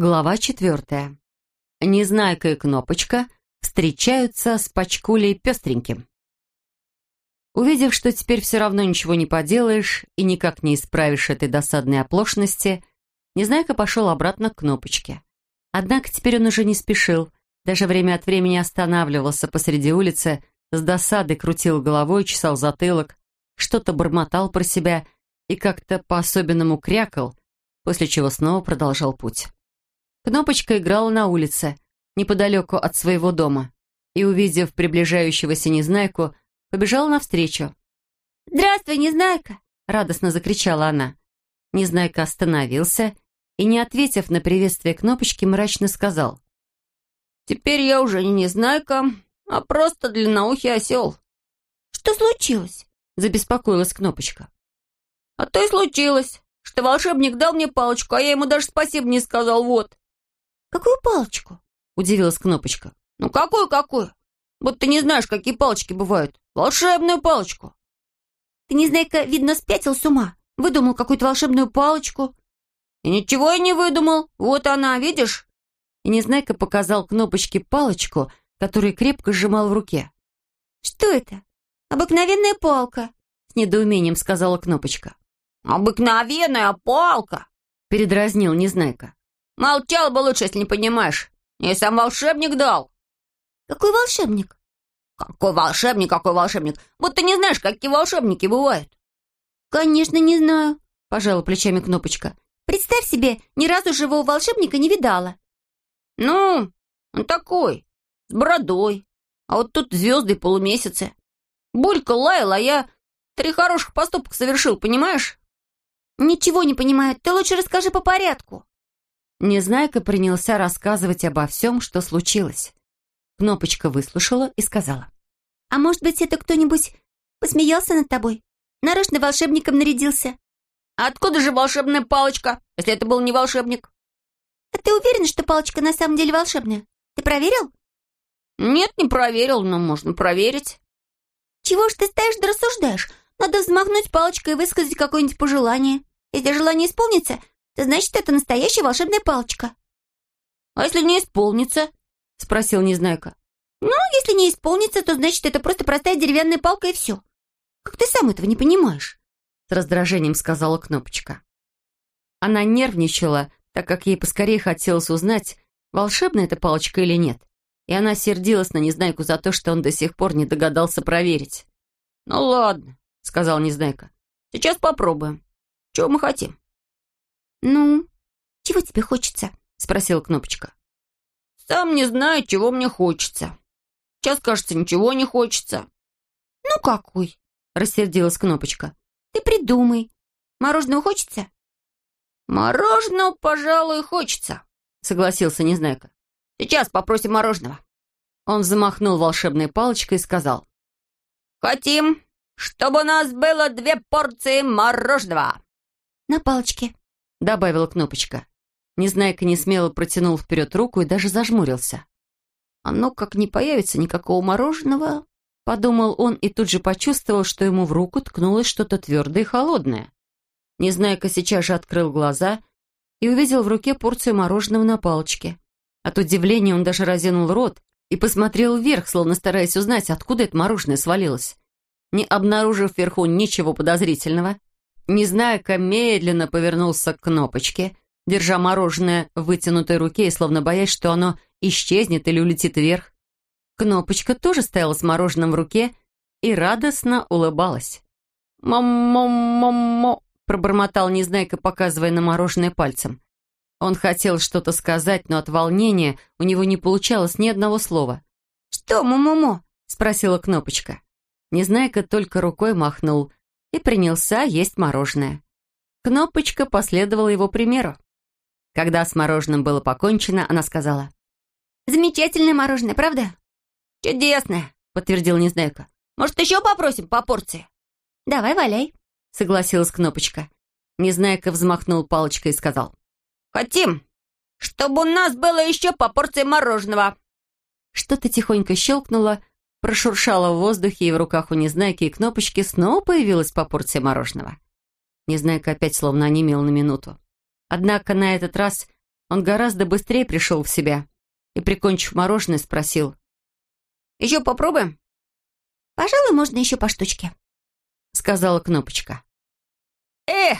Глава четвертая. Незнайка и Кнопочка встречаются с Пачкулей пестреньким. Увидев, что теперь все равно ничего не поделаешь и никак не исправишь этой досадной оплошности, Незнайка пошел обратно к Кнопочке. Однако теперь он уже не спешил, даже время от времени останавливался посреди улицы, с досадой крутил головой, чесал затылок, что-то бормотал про себя и как-то по-особенному крякал, после чего снова продолжал путь. Кнопочка играла на улице, неподалеку от своего дома, и, увидев приближающегося Незнайку, побежала навстречу. «Здравствуй, Незнайка!» — радостно закричала она. Незнайка остановился и, не ответив на приветствие Кнопочки, мрачно сказал. «Теперь я уже не Незнайка, а просто длинноухий осел». «Что случилось?» — забеспокоилась Кнопочка. «А то и случилось, что волшебник дал мне палочку, а я ему даже спасибо не сказал, вот». «Какую палочку?» — удивилась Кнопочка. «Ну какую-какую? Вот ты не знаешь, какие палочки бывают. Волшебную палочку». «Ты, Незнайка, видно, спятил с ума. Выдумал какую-то волшебную палочку». «И ничего я не выдумал. Вот она, видишь?» И Незнайка показал Кнопочке палочку, которую крепко сжимал в руке. «Что это? Обыкновенная палка», — с недоумением сказала Кнопочка. «Обыкновенная палка!» — передразнил Незнайка. Молчал бы лучше, если не понимаешь. Мне сам волшебник дал. Какой волшебник? Какой волшебник, какой волшебник? Вот ты не знаешь, какие волшебники бывают. Конечно, не знаю, пожала плечами Кнопочка. Представь себе, ни разу живого волшебника не видала. Ну, он такой, с бородой. А вот тут звезды полумесяцы. Булька лаяла, а я три хороших поступка совершил, понимаешь? Ничего не понимаю. Ты лучше расскажи по порядку. Незнайка принялся рассказывать обо всем, что случилось. Кнопочка выслушала и сказала. «А может быть, это кто-нибудь посмеялся над тобой? Нарочно волшебником нарядился?» «Откуда же волшебная палочка, если это был не волшебник?» «А ты уверен, что палочка на самом деле волшебная? Ты проверил?» «Нет, не проверил, но можно проверить». «Чего ж ты стоишь да рассуждаешь? Надо взмахнуть палочкой и высказать какое-нибудь пожелание. Если желание исполнится, значит, это настоящая волшебная палочка». «А если не исполнится?» — спросил Незнайка. «Ну, если не исполнится, то значит, это просто простая деревянная палка и все. Как ты сам этого не понимаешь?» С раздражением сказала Кнопочка. Она нервничала, так как ей поскорее хотелось узнать, волшебная эта палочка или нет. И она сердилась на Незнайку за то, что он до сих пор не догадался проверить. «Ну ладно», — сказал Незнайка. «Сейчас попробуем. Чего мы хотим?» «Ну, чего тебе хочется?» — спросила Кнопочка. «Сам не знаю, чего мне хочется. Сейчас, кажется, ничего не хочется». «Ну какой?» — рассердилась Кнопочка. «Ты придумай. Мороженого хочется?» «Мороженого, пожалуй, хочется», — согласился Незнайка. «Сейчас попросим мороженого». Он замахнул волшебной палочкой и сказал. «Хотим, чтобы у нас было две порции мороженого». «На палочке», — добавила Кнопочка. Незнайка несмело протянул вперед руку и даже зажмурился. «А ну, как не появится никакого мороженого...» — подумал он и тут же почувствовал, что ему в руку ткнулось что-то твердое и холодное. Незнайка сейчас же открыл глаза и увидел в руке порцию мороженого на палочке. От удивления он даже разинул рот и посмотрел вверх, словно стараясь узнать, откуда это мороженое свалилось. Не обнаружив вверху ничего подозрительного, Незнайка медленно повернулся к кнопочке, держа мороженое в вытянутой руке и словно боясь, что оно исчезнет или улетит вверх. Кнопочка тоже стояла с мороженым в руке и радостно улыбалась. «Мо-мо-мо-мо», пробормотал Незнайка, показывая на мороженое пальцем. Он хотел что-то сказать, но от волнения у него не получалось ни одного слова. «Что, му-му-му?» — спросила Кнопочка. Незнайка только рукой махнул, и принялся есть мороженое. Кнопочка последовала его примеру. Когда с мороженым было покончено, она сказала. «Замечательное мороженое, правда?» «Чудесное», — подтвердил Незнайка. «Может, еще попросим по порции?» «Давай, валяй», — согласилась Кнопочка. Незнайка взмахнул палочкой и сказал. «Хотим, чтобы у нас было еще по порции мороженого». Что-то тихонько щелкнуло, прошуршала в воздухе, и в руках у Незнайки и кнопочки снова появилась по порции мороженого. Незнайка опять словно онемел на минуту. Однако на этот раз он гораздо быстрее пришел в себя и, прикончив мороженое, спросил. «Еще попробуем?» «Пожалуй, можно еще по штучке», — сказала Кнопочка. «Эх,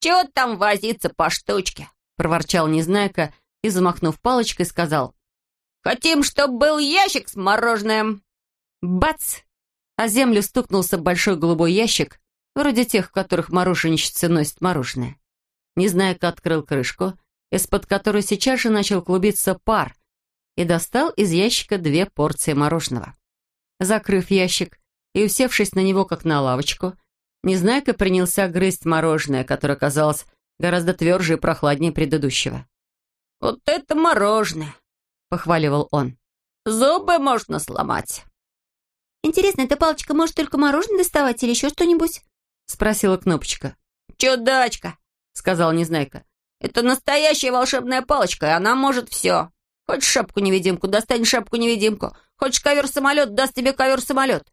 чего там возиться по штучке?» — проворчал Незнайка и, замахнув палочкой, сказал. «Хотим, чтобы был ящик с мороженым!» Бац! А землю стукнулся большой голубой ящик, вроде тех, в которых мороженщицы носят мороженое. Незнайка открыл крышку, из-под которой сейчас же начал клубиться пар, и достал из ящика две порции мороженого. Закрыв ящик и усевшись на него, как на лавочку, Незнайка принялся грызть мороженое, которое казалось гораздо тверже и прохладнее предыдущего. «Вот это мороженое!» — похваливал он. «Зубы можно сломать!» «Интересно, эта палочка может только мороженое доставать или еще что-нибудь?» — спросила Кнопочка. «Чудачка!» — сказал Незнайка. «Это настоящая волшебная палочка, и она может все. Хочешь шапку-невидимку, достань шапку-невидимку. Хочешь ковер-самолет, даст тебе ковер-самолет».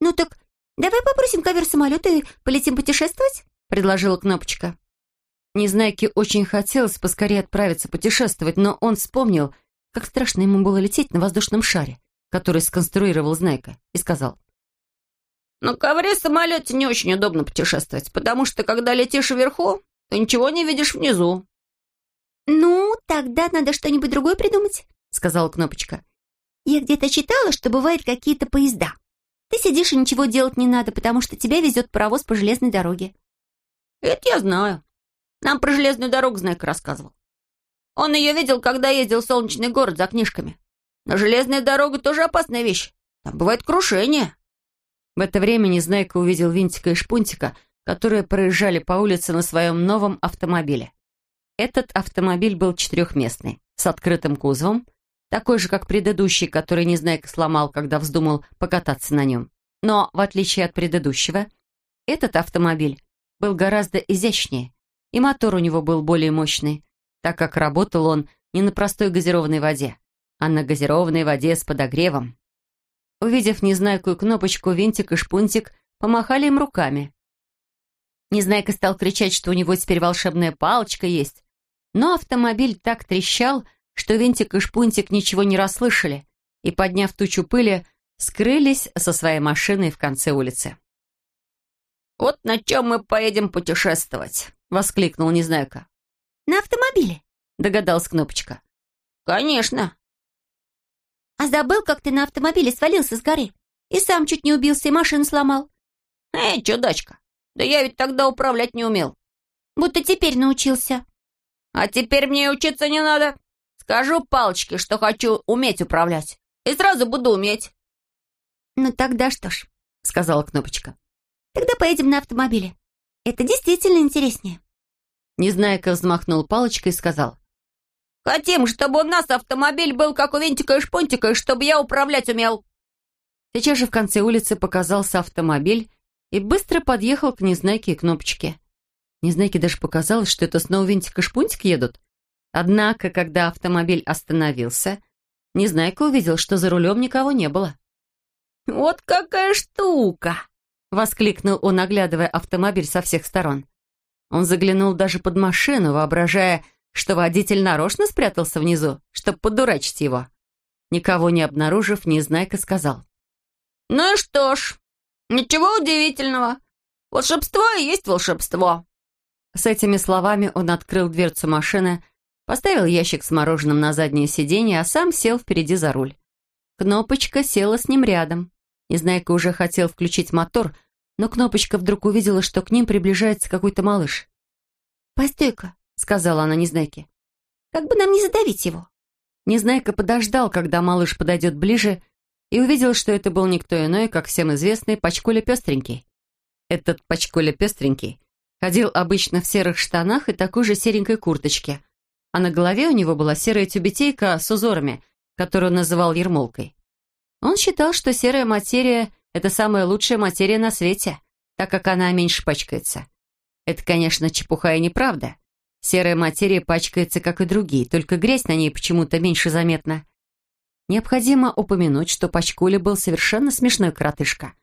«Ну так давай попросим ковер-самолет и полетим путешествовать?» — предложила Кнопочка. Незнайке очень хотелось поскорее отправиться путешествовать, но он вспомнил, как страшно ему было лететь на воздушном шаре, который сконструировал Знайка, и сказал. «На ковре-самолете не очень удобно путешествовать, потому что, когда летишь вверху, ты ничего не видишь внизу». «Ну, тогда надо что-нибудь другое придумать», — сказала Кнопочка. «Я где-то читала, что бывают какие-то поезда. Ты сидишь и ничего делать не надо, потому что тебя везет паровоз по железной дороге». «Это я знаю. Нам про железную дорогу Знайка рассказывал. Он ее видел, когда ездил в солнечный город за книжками. Но железная дорога тоже опасная вещь. Там бывает крушение». В это время Незнайка увидел Винтика и Шпунтика, которые проезжали по улице на своем новом автомобиле. Этот автомобиль был четырехместный, с открытым кузовом, такой же, как предыдущий, который Незнайка сломал, когда вздумал покататься на нем. Но, в отличие от предыдущего, этот автомобиль был гораздо изящнее и мотор у него был более мощный, так как работал он не на простой газированной воде, а на газированной воде с подогревом. Увидев Незнайку и кнопочку, Винтик и Шпунтик помахали им руками. Незнайка стал кричать, что у него теперь волшебная палочка есть, но автомобиль так трещал, что Винтик и Шпунтик ничего не расслышали и, подняв тучу пыли, скрылись со своей машиной в конце улицы. «Вот на чем мы поедем путешествовать», — воскликнул Незнайка. «На автомобиле», — догадалась Кнопочка. «Конечно». «А забыл, как ты на автомобиле свалился с горы? И сам чуть не убился, и машину сломал». «Эй, чудачка, да я ведь тогда управлять не умел». «Будто теперь научился». «А теперь мне учиться не надо. Скажу палочке, что хочу уметь управлять, и сразу буду уметь». «Ну тогда что ж», — сказала Кнопочка. Тогда поедем на автомобиле. Это действительно интереснее». Незнайка взмахнул палочкой и сказал. «Хотим, чтобы у нас автомобиль был как у Винтика и Шпунтика, и чтобы я управлять умел». Сейчас же в конце улицы показался автомобиль и быстро подъехал к Незнайке и Кнопочке. Незнайке даже показалось, что это снова Винтик и Шпунтик едут. Однако, когда автомобиль остановился, Незнайка увидел, что за рулем никого не было. «Вот какая штука!» Воскликнул он, оглядывая автомобиль со всех сторон. Он заглянул даже под машину, воображая, что водитель нарочно спрятался внизу, чтобы подурачить его. Никого не обнаружив, Незнайка сказал. «Ну что ж, ничего удивительного. Волшебство и есть волшебство». С этими словами он открыл дверцу машины, поставил ящик с мороженым на заднее сиденье, а сам сел впереди за руль. Кнопочка села с ним рядом. Незнайка уже хотел включить мотор, но Кнопочка вдруг увидела, что к ним приближается какой-то малыш. «Постой-ка», — сказала она Незнайке, — «как бы нам не задавить его?» Незнайка подождал, когда малыш подойдет ближе, и увидел, что это был никто иной, как всем известный Пачкуля Пестренький. Этот Пачкуля Пестренький ходил обычно в серых штанах и такой же серенькой курточке, а на голове у него была серая тюбетейка с узорами, которую он называл ермолкой. Он считал, что серая материя это самая лучшая материя на свете, так как она меньше пачкается. Это, конечно, чепуха и неправда. Серая материя пачкается, как и другие, только грязь на ней почему-то меньше заметна. Необходимо упомянуть, что Пачкуля был совершенно смешной коротышка.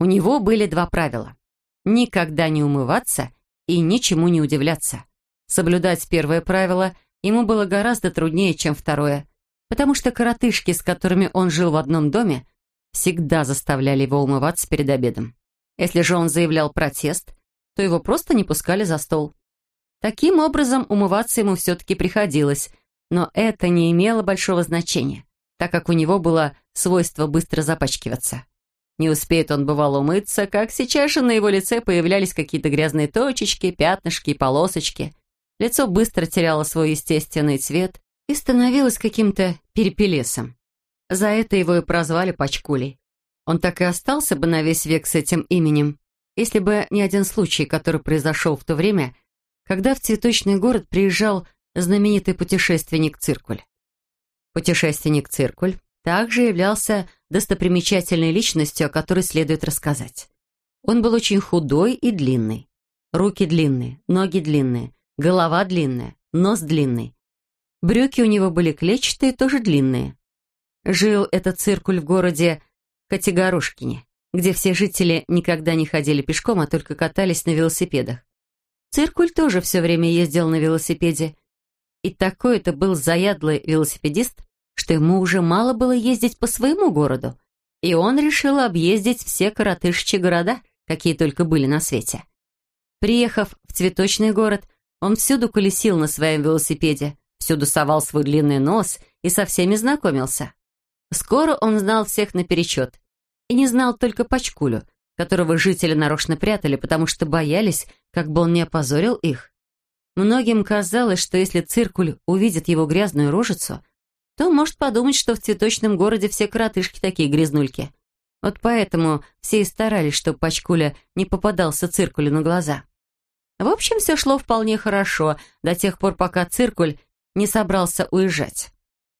У него были два правила. Никогда не умываться и ничему не удивляться. Соблюдать первое правило ему было гораздо труднее, чем второе, потому что коротышки, с которыми он жил в одном доме, всегда заставляли его умываться перед обедом. Если же он заявлял протест, то его просто не пускали за стол. Таким образом, умываться ему все-таки приходилось, но это не имело большого значения, так как у него было свойство быстро запачкиваться. Не успеет он, бывало, умыться, как сейчас же на его лице появлялись какие-то грязные точечки, пятнышки и полосочки. Лицо быстро теряло свой естественный цвет и становилось каким-то перепелесом. За это его и прозвали Пачкулей. Он так и остался бы на весь век с этим именем, если бы не один случай, который произошел в то время, когда в цветочный город приезжал знаменитый путешественник Циркуль. Путешественник Циркуль также являлся достопримечательной личностью, о которой следует рассказать. Он был очень худой и длинный. Руки длинные, ноги длинные, голова длинная, нос длинный. Брюки у него были клетчатые, тоже длинные. Жил этот циркуль в городе Категорушкине, где все жители никогда не ходили пешком, а только катались на велосипедах. Циркуль тоже все время ездил на велосипеде. И такой это был заядлый велосипедист, что ему уже мало было ездить по своему городу, и он решил объездить все коротышечьи города, какие только были на свете. Приехав в цветочный город, он всюду колесил на своем велосипеде, всюду совал свой длинный нос и со всеми знакомился. Скоро он знал всех наперечет. И не знал только Пачкулю, которого жители нарочно прятали, потому что боялись, как бы он не опозорил их. Многим казалось, что если циркуль увидит его грязную рожицу, то может подумать, что в цветочном городе все коротышки такие грязнульки. Вот поэтому все и старались, чтобы Пачкуля не попадался циркулю на глаза. В общем, все шло вполне хорошо, до тех пор, пока циркуль не собрался уезжать.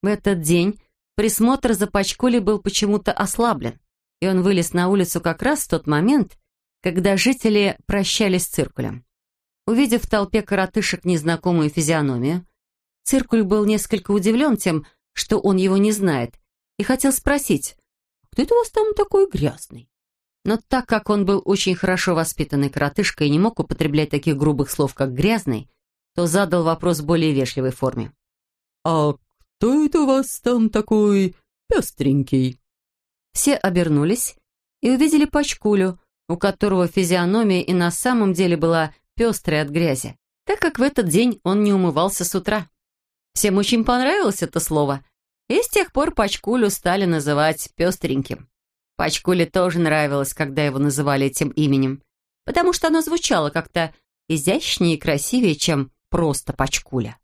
В этот день Присмотр за Пачкулей был почему-то ослаблен, и он вылез на улицу как раз в тот момент, когда жители прощались с циркулем. Увидев в толпе коротышек незнакомую физиономию, циркуль был несколько удивлен тем, что он его не знает, и хотел спросить, «Кто это у вас там такой грязный?» Но так как он был очень хорошо воспитанный коротышка и не мог употреблять таких грубых слов, как «грязный», то задал вопрос в более вежливой форме. «А кто это у вас там такой пестренький?» Все обернулись и увидели Пачкулю, у которого физиономия и на самом деле была пестрой от грязи, так как в этот день он не умывался с утра. Всем очень понравилось это слово, и с тех пор Пачкулю стали называть пестреньким. Пачкуле тоже нравилось, когда его называли этим именем, потому что оно звучало как-то изящнее и красивее, чем просто Пачкуля.